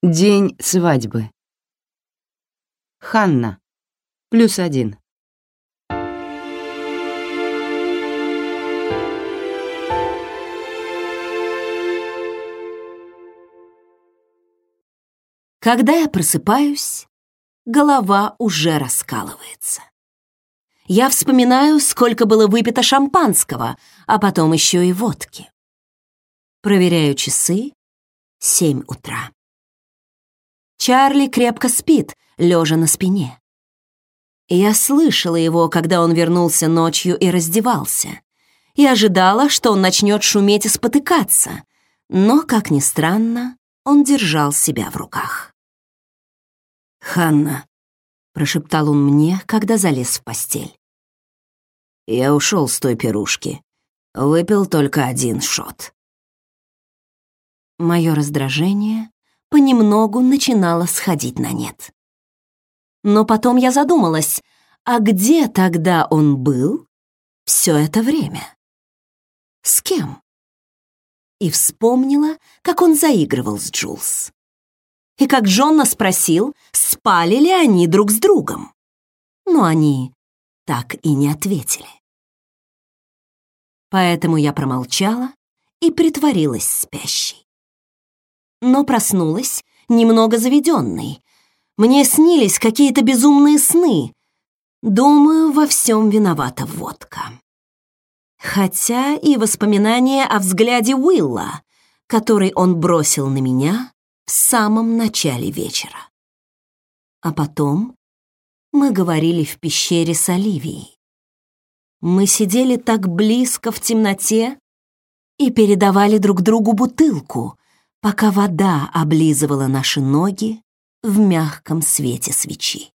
День свадьбы. Ханна. Плюс один. Когда я просыпаюсь, голова уже раскалывается. Я вспоминаю, сколько было выпито шампанского, а потом еще и водки. Проверяю часы. Семь утра. Чарли крепко спит, лежа на спине. Я слышала его, когда он вернулся ночью и раздевался, и ожидала, что он начнет шуметь и спотыкаться, но, как ни странно, он держал себя в руках. «Ханна», — прошептал он мне, когда залез в постель. «Я ушел с той пирушки. Выпил только один шот». Мое раздражение понемногу начинало сходить на нет. Но потом я задумалась, а где тогда он был все это время? С кем? И вспомнила, как он заигрывал с Джулс. И как Джонна спросил, спали ли они друг с другом. Но они так и не ответили. Поэтому я промолчала и притворилась спящей но проснулась немного заведенной. Мне снились какие-то безумные сны. Думаю, во всем виновата водка. Хотя и воспоминания о взгляде Уилла, который он бросил на меня в самом начале вечера. А потом мы говорили в пещере с Оливией. Мы сидели так близко в темноте и передавали друг другу бутылку, пока вода облизывала наши ноги в мягком свете свечи.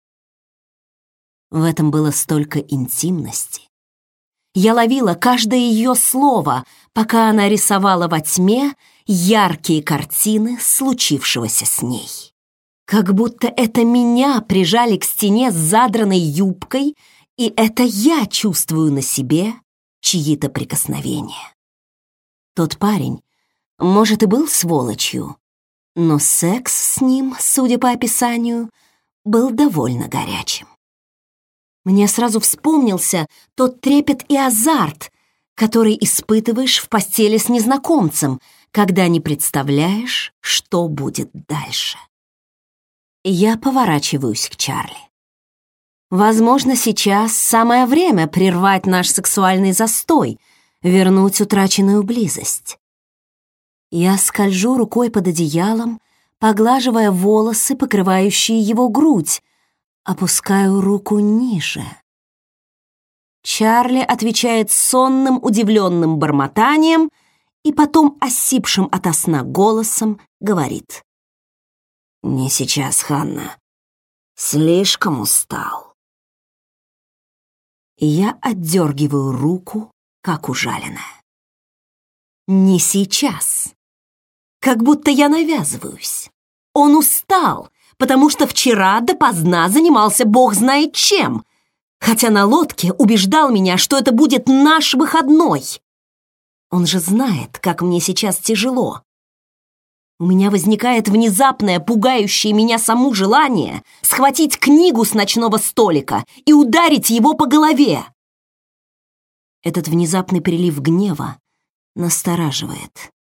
В этом было столько интимности. Я ловила каждое ее слово, пока она рисовала во тьме яркие картины случившегося с ней. Как будто это меня прижали к стене с задранной юбкой, и это я чувствую на себе чьи-то прикосновения. Тот парень, может, и был сволочью, но секс с ним, судя по описанию, был довольно горячим. Мне сразу вспомнился тот трепет и азарт, который испытываешь в постели с незнакомцем, когда не представляешь, что будет дальше. Я поворачиваюсь к Чарли. Возможно, сейчас самое время прервать наш сексуальный застой, вернуть утраченную близость. Я скольжу рукой под одеялом, поглаживая волосы, покрывающие его грудь, опускаю руку ниже. Чарли отвечает сонным, удивленным бормотанием и потом осипшим ото сна голосом говорит. «Не сейчас, Ханна. Слишком устал». Я отдергиваю руку, как ужаленная. «Не сейчас» как будто я навязываюсь. Он устал, потому что вчера допоздна занимался бог знает чем, хотя на лодке убеждал меня, что это будет наш выходной. Он же знает, как мне сейчас тяжело. У меня возникает внезапное, пугающее меня саму желание схватить книгу с ночного столика и ударить его по голове. Этот внезапный прилив гнева настораживает.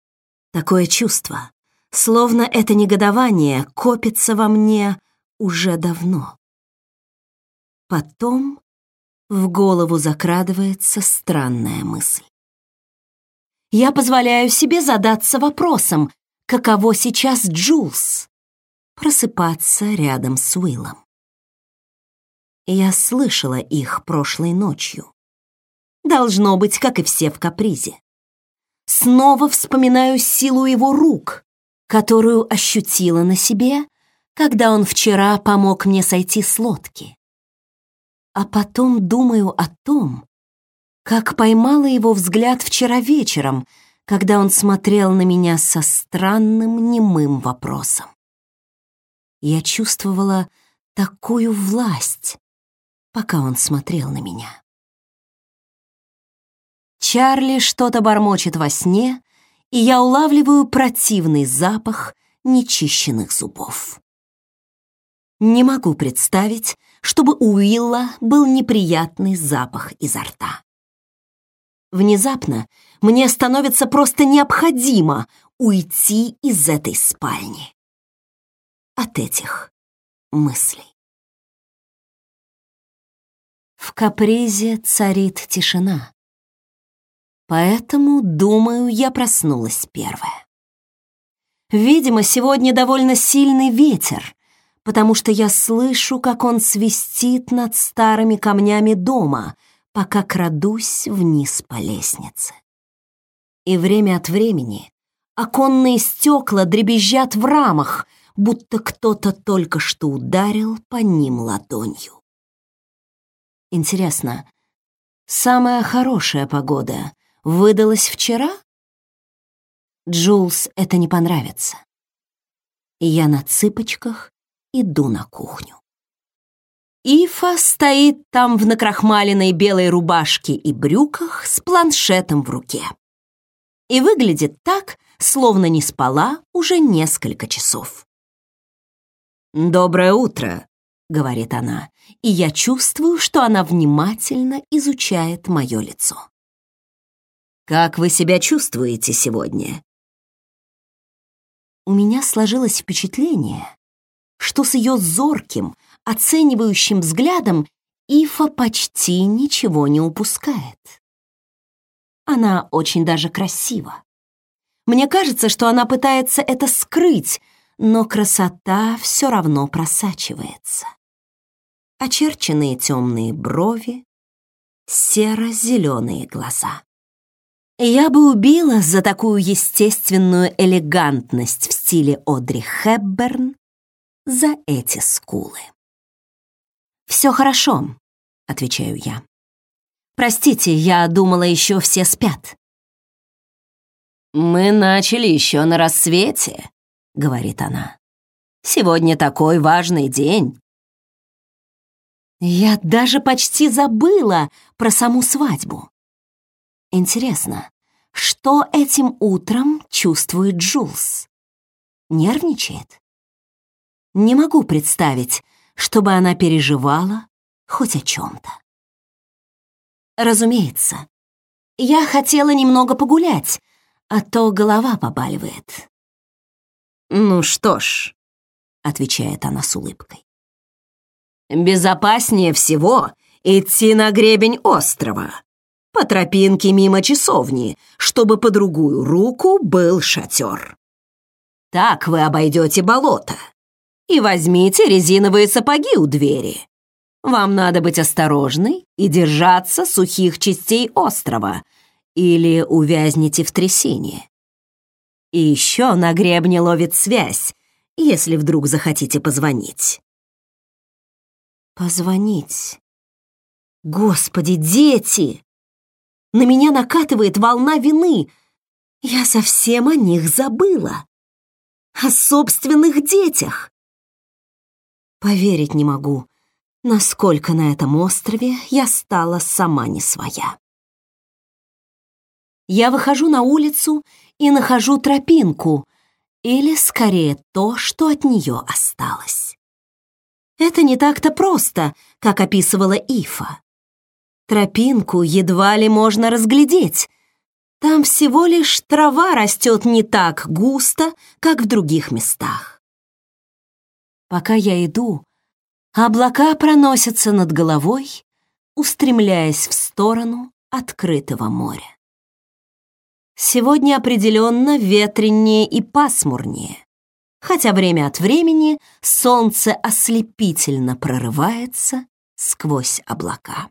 Такое чувство, словно это негодование копится во мне уже давно. Потом в голову закрадывается странная мысль. Я позволяю себе задаться вопросом, каково сейчас Джулс, просыпаться рядом с Уиллом. Я слышала их прошлой ночью. Должно быть, как и все в капризе. Снова вспоминаю силу его рук, которую ощутила на себе, когда он вчера помог мне сойти с лодки. А потом думаю о том, как поймала его взгляд вчера вечером, когда он смотрел на меня со странным немым вопросом. Я чувствовала такую власть, пока он смотрел на меня. Чарли что-то бормочет во сне, и я улавливаю противный запах нечищенных зубов. Не могу представить, чтобы у Уилла был неприятный запах изо рта. Внезапно мне становится просто необходимо уйти из этой спальни. От этих мыслей. В капризе царит тишина. Поэтому, думаю, я проснулась первая. Видимо, сегодня довольно сильный ветер, потому что я слышу, как он свистит над старыми камнями дома, пока крадусь вниз по лестнице. И время от времени оконные стекла дребезжат в рамах, будто кто-то только что ударил по ним ладонью. Интересно, самая хорошая погода выдалась вчера? Джулс это не понравится. Я на цыпочках иду на кухню. Ифа стоит там в накрахмаленной белой рубашке и брюках с планшетом в руке. И выглядит так, словно не спала уже несколько часов. «Доброе утро», — говорит она, и я чувствую, что она внимательно изучает мое лицо. «Как вы себя чувствуете сегодня?» У меня сложилось впечатление, что с ее зорким, оценивающим взглядом Ифа почти ничего не упускает. Она очень даже красива. Мне кажется, что она пытается это скрыть, но красота все равно просачивается очерченные темные брови, серо-зеленые глаза. Я бы убила за такую естественную элегантность в стиле Одри Хепберн за эти скулы. «Все хорошо», — отвечаю я. «Простите, я думала, еще все спят». «Мы начали еще на рассвете», — говорит она. «Сегодня такой важный день. Я даже почти забыла про саму свадьбу. Интересно, что этим утром чувствует Джулс? Нервничает? Не могу представить, чтобы она переживала хоть о чем-то. Разумеется, я хотела немного погулять, а то голова побаливает. «Ну что ж», — отвечает она с улыбкой. Безопаснее всего идти на гребень острова, по тропинке мимо часовни, чтобы по другую руку был шатер. Так вы обойдете болото. И возьмите резиновые сапоги у двери. Вам надо быть осторожной и держаться сухих частей острова, или увязнете в трясине. И еще на гребне ловит связь, если вдруг захотите позвонить. Позвонить. Господи, дети! На меня накатывает волна вины. Я совсем о них забыла. О собственных детях. Поверить не могу, насколько на этом острове я стала сама не своя. Я выхожу на улицу и нахожу тропинку, или, скорее, то, что от нее осталось. Это не так-то просто, как описывала Ифа. Тропинку едва ли можно разглядеть. Там всего лишь трава растет не так густо, как в других местах. Пока я иду, облака проносятся над головой, устремляясь в сторону открытого моря. Сегодня определенно ветреннее и пасмурнее хотя время от времени солнце ослепительно прорывается сквозь облака.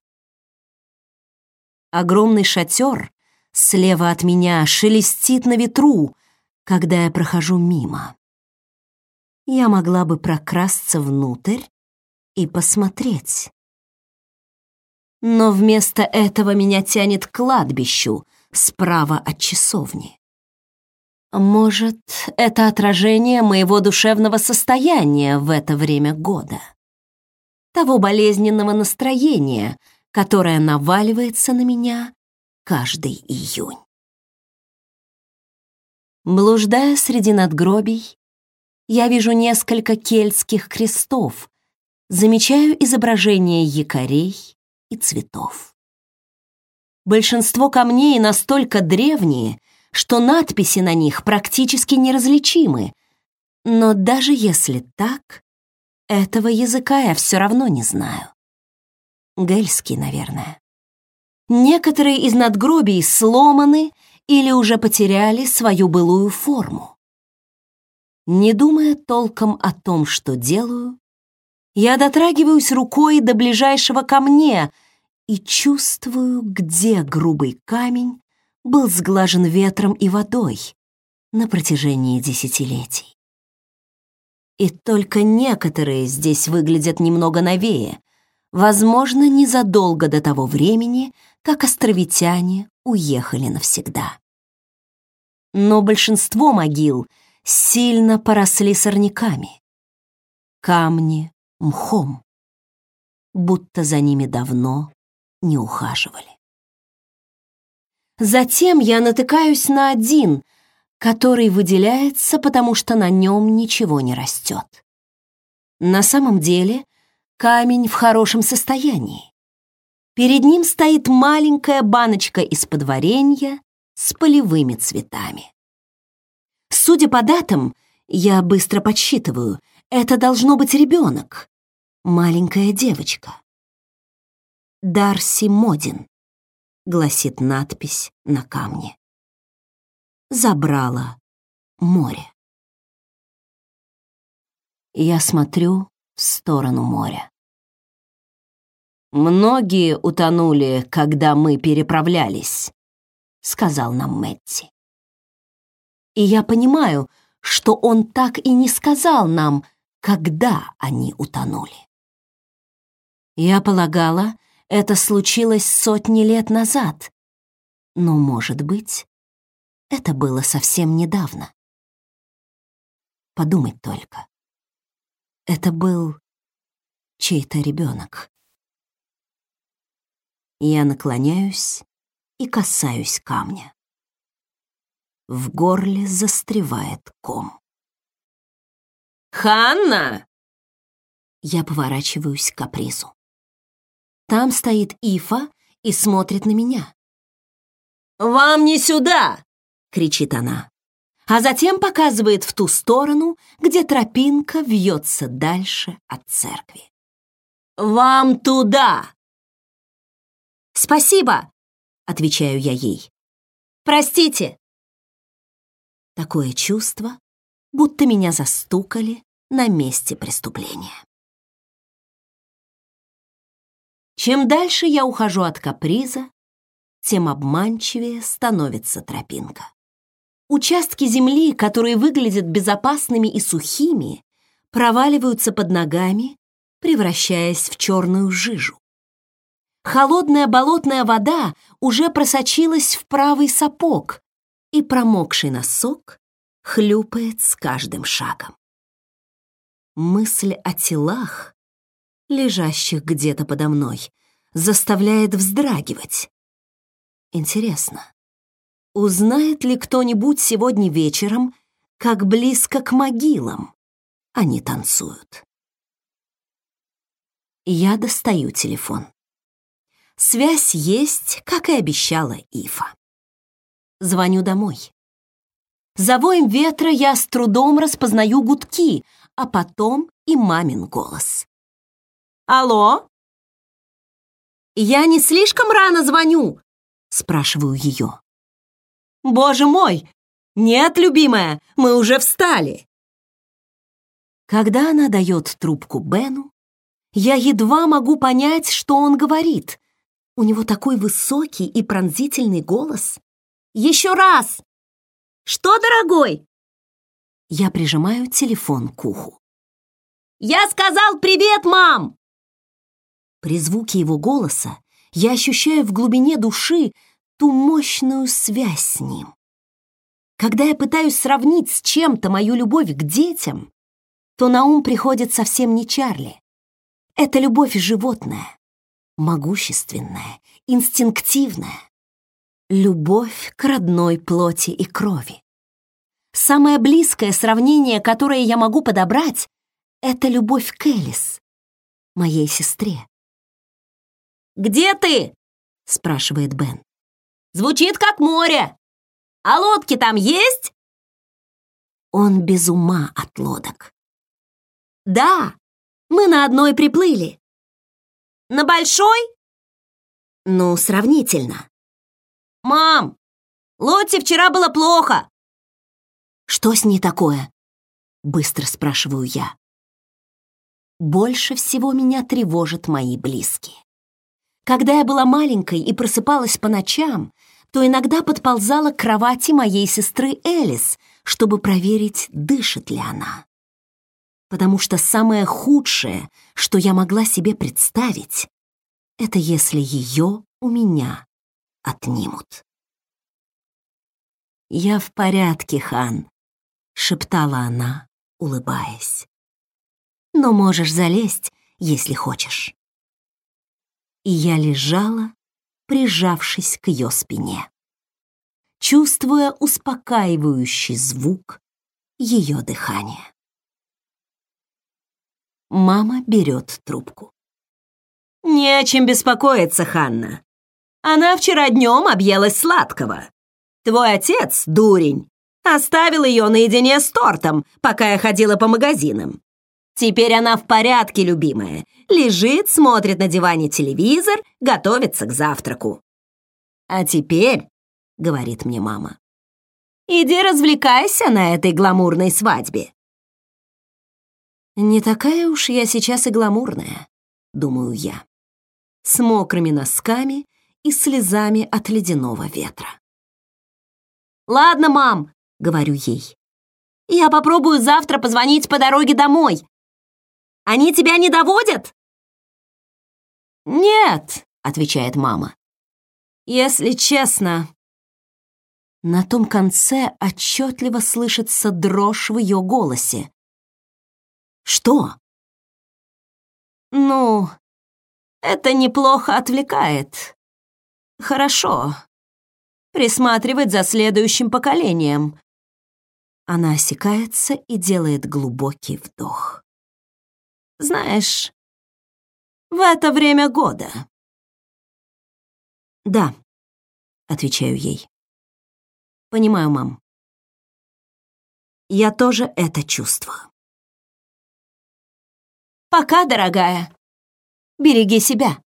Огромный шатер слева от меня шелестит на ветру, когда я прохожу мимо. Я могла бы прокрасться внутрь и посмотреть. Но вместо этого меня тянет к кладбищу справа от часовни. Может, это отражение моего душевного состояния в это время года. Того болезненного настроения, которое наваливается на меня каждый июнь. Блуждая среди надгробий, я вижу несколько кельтских крестов, замечаю изображения якорей и цветов. Большинство камней настолько древние, что надписи на них практически неразличимы, но даже если так, этого языка я все равно не знаю. Гельский, наверное. Некоторые из надгробий сломаны или уже потеряли свою былую форму. Не думая толком о том, что делаю, я дотрагиваюсь рукой до ближайшего ко мне и чувствую, где грубый камень был сглажен ветром и водой на протяжении десятилетий. И только некоторые здесь выглядят немного новее, возможно, незадолго до того времени, как островитяне уехали навсегда. Но большинство могил сильно поросли сорняками. Камни мхом, будто за ними давно не ухаживали. Затем я натыкаюсь на один, который выделяется, потому что на нем ничего не растет. На самом деле камень в хорошем состоянии. Перед ним стоит маленькая баночка из-под варенья с полевыми цветами. Судя по датам, я быстро подсчитываю, это должно быть ребенок, маленькая девочка. «Дарси Модин», — гласит надпись на камне. Забрала море. Я смотрю в сторону моря. «Многие утонули, когда мы переправлялись», — сказал нам Мэтти. И я понимаю, что он так и не сказал нам, когда они утонули. Я полагала, это случилось сотни лет назад. Но, может быть, это было совсем недавно. Подумать только. Это был чей-то ребенок. Я наклоняюсь и касаюсь камня. В горле застревает ком. «Ханна!» Я поворачиваюсь к капризу. Там стоит Ифа и смотрит на меня. «Вам не сюда!» — кричит она. А затем показывает в ту сторону, где тропинка вьется дальше от церкви. «Вам туда!» «Спасибо!» — отвечаю я ей. «Простите!» Такое чувство, будто меня застукали на месте преступления. Чем дальше я ухожу от каприза, тем обманчивее становится тропинка. Участки земли, которые выглядят безопасными и сухими, проваливаются под ногами, превращаясь в черную жижу. Холодная болотная вода уже просочилась в правый сапог, и промокший носок хлюпает с каждым шагом. Мысль о телах, лежащих где-то подо мной, заставляет вздрагивать. Интересно, узнает ли кто-нибудь сегодня вечером, как близко к могилам они танцуют? Я достаю телефон. Связь есть, как и обещала Ифа. Звоню домой. За воем ветра я с трудом распознаю гудки, а потом и мамин голос. «Алло?» «Я не слишком рано звоню?» Спрашиваю ее. «Боже мой! Нет, любимая, мы уже встали!» Когда она дает трубку Бену, я едва могу понять, что он говорит. У него такой высокий и пронзительный голос. «Еще раз!» «Что, дорогой?» Я прижимаю телефон к уху. «Я сказал привет, мам!» При звуке его голоса я ощущаю в глубине души ту мощную связь с ним. Когда я пытаюсь сравнить с чем-то мою любовь к детям, то на ум приходит совсем не Чарли. Это любовь животная, могущественная, инстинктивная. Любовь к родной плоти и крови. самое близкое сравнение, которое я могу подобрать, это любовь к Элис, моей сестре. «Где ты?» — спрашивает Бен. «Звучит как море. А лодки там есть?» Он без ума от лодок. «Да, мы на одной приплыли». «На большой?» «Ну, сравнительно». «Мам, Лотте вчера было плохо». «Что с ней такое?» — быстро спрашиваю я. Больше всего меня тревожат мои близкие. Когда я была маленькой и просыпалась по ночам, то иногда подползала к кровати моей сестры Элис, чтобы проверить, дышит ли она. Потому что самое худшее, что я могла себе представить, это если ее у меня отнимут. «Я в порядке, хан», — шептала она, улыбаясь. «Но можешь залезть, если хочешь». И я лежала, прижавшись к ее спине, чувствуя успокаивающий звук ее дыхания. Мама берет трубку. «Не о чем беспокоиться, Ханна. Она вчера днем объелась сладкого. Твой отец, дурень, оставил ее наедине с тортом, пока я ходила по магазинам. Теперь она в порядке, любимая. Лежит, смотрит на диване телевизор, готовится к завтраку. А теперь, говорит мне мама, иди развлекайся на этой гламурной свадьбе. Не такая уж я сейчас и гламурная, думаю я, с мокрыми носками и слезами от ледяного ветра. «Ладно, мам», — говорю ей. «Я попробую завтра позвонить по дороге домой. Они тебя не доводят?» «Нет», — отвечает мама. «Если честно...» На том конце отчетливо слышится дрожь в ее голосе. «Что?» «Ну, это неплохо отвлекает. Хорошо. Присматривать за следующим поколением». Она осекается и делает глубокий вдох. «Знаешь, в это время года. Да, отвечаю ей. Понимаю, мам. Я тоже это чувствую. Пока, дорогая. Береги себя.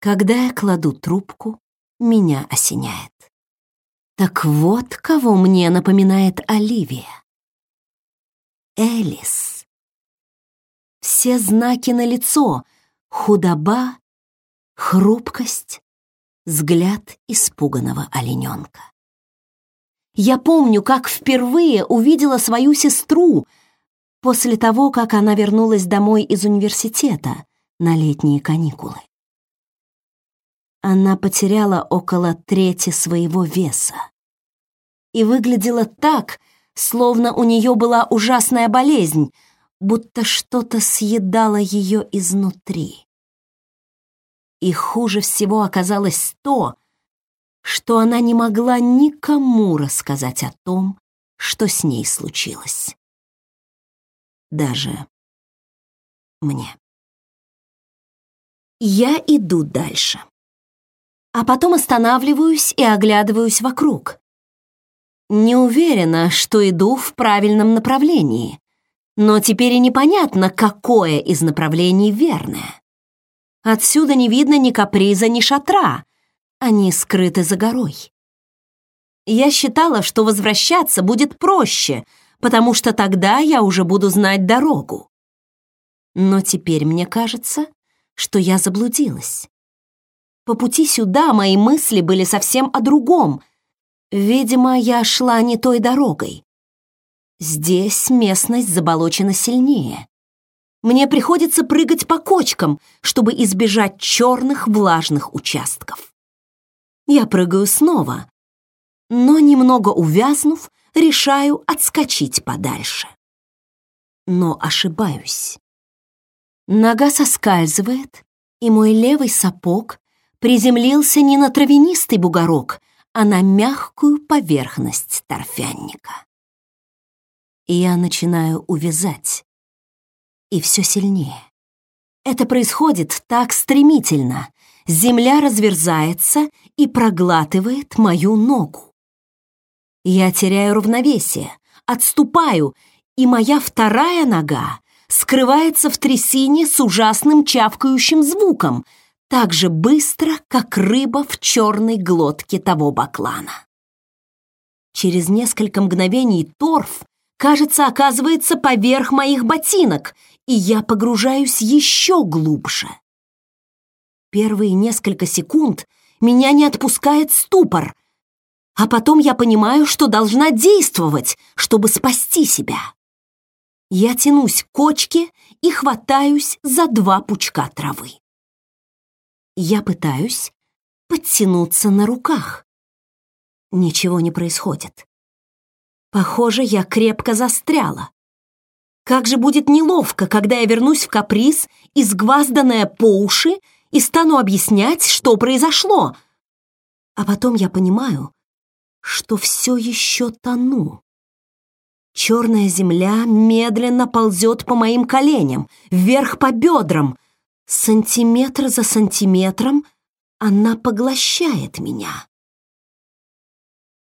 Когда я кладу трубку, меня осеняет. Так вот, кого мне напоминает Оливия. Элис. Все знаки на лицо: худоба, хрупкость, взгляд испуганного олененка. Я помню, как впервые увидела свою сестру после того, как она вернулась домой из университета на летние каникулы. Она потеряла около трети своего веса и выглядела так, словно у нее была ужасная болезнь, будто что-то съедало ее изнутри. И хуже всего оказалось то, что она не могла никому рассказать о том, что с ней случилось. Даже мне. Я иду дальше. А потом останавливаюсь и оглядываюсь вокруг. Не уверена, что иду в правильном направлении. Но теперь и непонятно, какое из направлений верное. Отсюда не видно ни каприза, ни шатра. Они скрыты за горой. Я считала, что возвращаться будет проще, потому что тогда я уже буду знать дорогу. Но теперь мне кажется, что я заблудилась. По пути сюда мои мысли были совсем о другом. Видимо, я шла не той дорогой. Здесь местность заболочена сильнее. Мне приходится прыгать по кочкам, чтобы избежать черных влажных участков. Я прыгаю снова, но, немного увязнув, решаю отскочить подальше. Но ошибаюсь. Нога соскальзывает, и мой левый сапог приземлился не на травянистый бугорок, а на мягкую поверхность торфянника. И я начинаю увязать. И все сильнее. Это происходит так стремительно. Земля разверзается и проглатывает мою ногу. Я теряю равновесие, отступаю, и моя вторая нога скрывается в трясине с ужасным чавкающим звуком, так же быстро, как рыба в черной глотке того баклана. Через несколько мгновений торф, кажется, оказывается поверх моих ботинок, и я погружаюсь еще глубже. Первые несколько секунд меня не отпускает ступор, а потом я понимаю, что должна действовать, чтобы спасти себя. Я тянусь к кочке и хватаюсь за два пучка травы. Я пытаюсь подтянуться на руках. Ничего не происходит. Похоже, я крепко застряла. Как же будет неловко, когда я вернусь в каприз, изгвазданная по уши, и стану объяснять, что произошло. А потом я понимаю, что все еще тону. Черная земля медленно ползет по моим коленям, вверх по бедрам. Сантиметр за сантиметром она поглощает меня.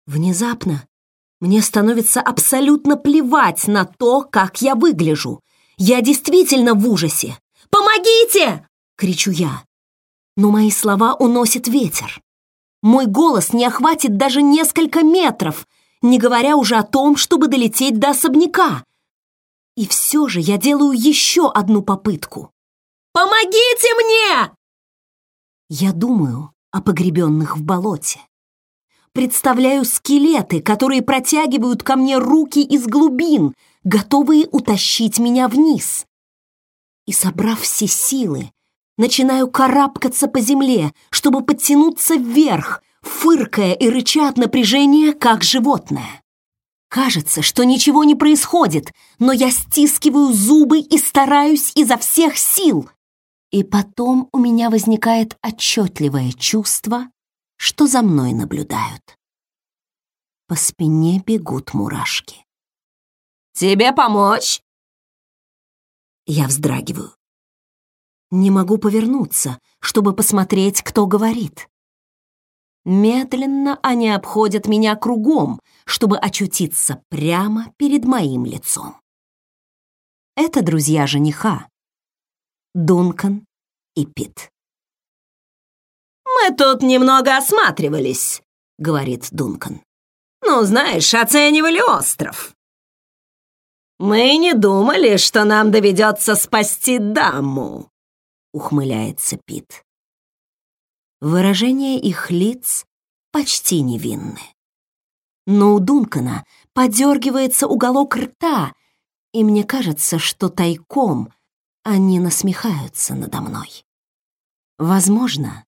Внезапно мне становится абсолютно плевать на то, как я выгляжу. Я действительно в ужасе. «Помогите!» — кричу я. Но мои слова уносит ветер. Мой голос не охватит даже несколько метров, не говоря уже о том, чтобы долететь до особняка. И все же я делаю еще одну попытку. «Помогите мне!» Я думаю о погребенных в болоте. Представляю скелеты, которые протягивают ко мне руки из глубин, готовые утащить меня вниз. И, собрав все силы, начинаю карабкаться по земле, чтобы подтянуться вверх, фыркая и рыча от напряжения, как животное. Кажется, что ничего не происходит, но я стискиваю зубы и стараюсь изо всех сил. И потом у меня возникает отчетливое чувство, что за мной наблюдают. По спине бегут мурашки. «Тебе помочь?» Я вздрагиваю. Не могу повернуться, чтобы посмотреть, кто говорит. Медленно они обходят меня кругом, чтобы очутиться прямо перед моим лицом. Это друзья жениха. Дункан и Пит. «Мы тут немного осматривались», — говорит Дункан. «Ну, знаешь, оценивали остров. Мы не думали, что нам доведется спасти даму ухмыляется Пит. Выражения их лиц почти невинны. Но у Дункана подергивается уголок рта, и мне кажется, что тайком они насмехаются надо мной. Возможно,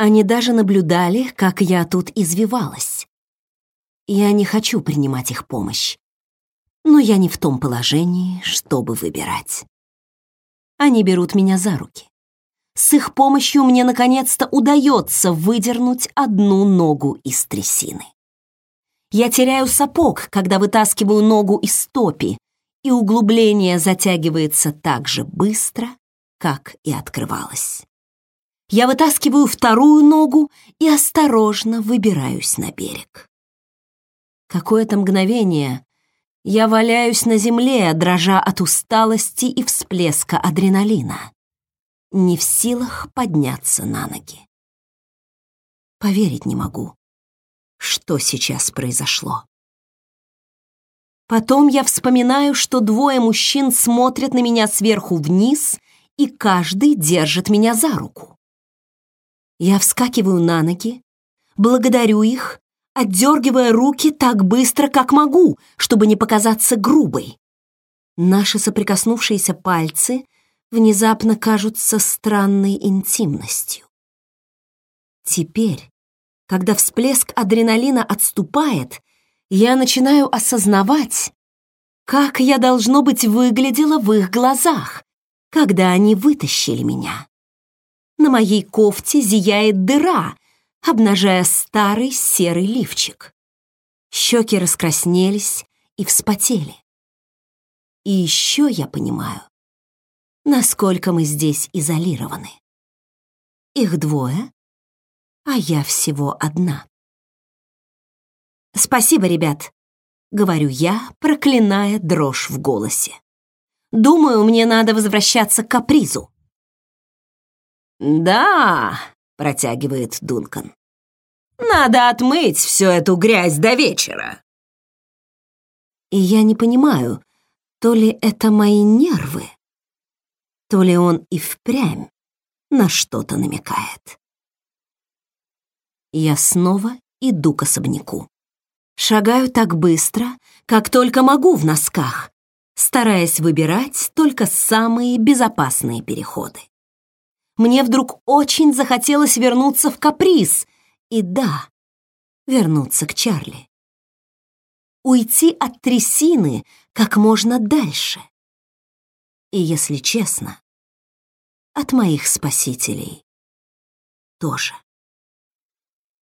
они даже наблюдали, как я тут извивалась. Я не хочу принимать их помощь, но я не в том положении, чтобы выбирать. Они берут меня за руки. С их помощью мне наконец-то удается выдернуть одну ногу из трясины. Я теряю сапог, когда вытаскиваю ногу из стопи, и углубление затягивается так же быстро, как и открывалось. Я вытаскиваю вторую ногу и осторожно выбираюсь на берег. Какое-то мгновение я валяюсь на земле, дрожа от усталости и всплеска адреналина не в силах подняться на ноги. Поверить не могу, что сейчас произошло. Потом я вспоминаю, что двое мужчин смотрят на меня сверху вниз, и каждый держит меня за руку. Я вскакиваю на ноги, благодарю их, отдергивая руки так быстро, как могу, чтобы не показаться грубой. Наши соприкоснувшиеся пальцы внезапно кажутся странной интимностью. Теперь, когда всплеск адреналина отступает, я начинаю осознавать, как я, должно быть, выглядела в их глазах, когда они вытащили меня. На моей кофте зияет дыра, обнажая старый серый лифчик. Щеки раскраснелись и вспотели. И еще я понимаю, насколько мы здесь изолированы. Их двое, а я всего одна. «Спасибо, ребят», — говорю я, проклиная дрожь в голосе. «Думаю, мне надо возвращаться к капризу». «Да», — протягивает Дункан. «Надо отмыть всю эту грязь до вечера». И я не понимаю, то ли это мои нервы, то ли он и впрямь на что-то намекает. Я снова иду к особняку. Шагаю так быстро, как только могу в носках, стараясь выбирать только самые безопасные переходы. Мне вдруг очень захотелось вернуться в каприз. И да, вернуться к Чарли. Уйти от трясины как можно дальше. И, если честно, от моих спасителей тоже.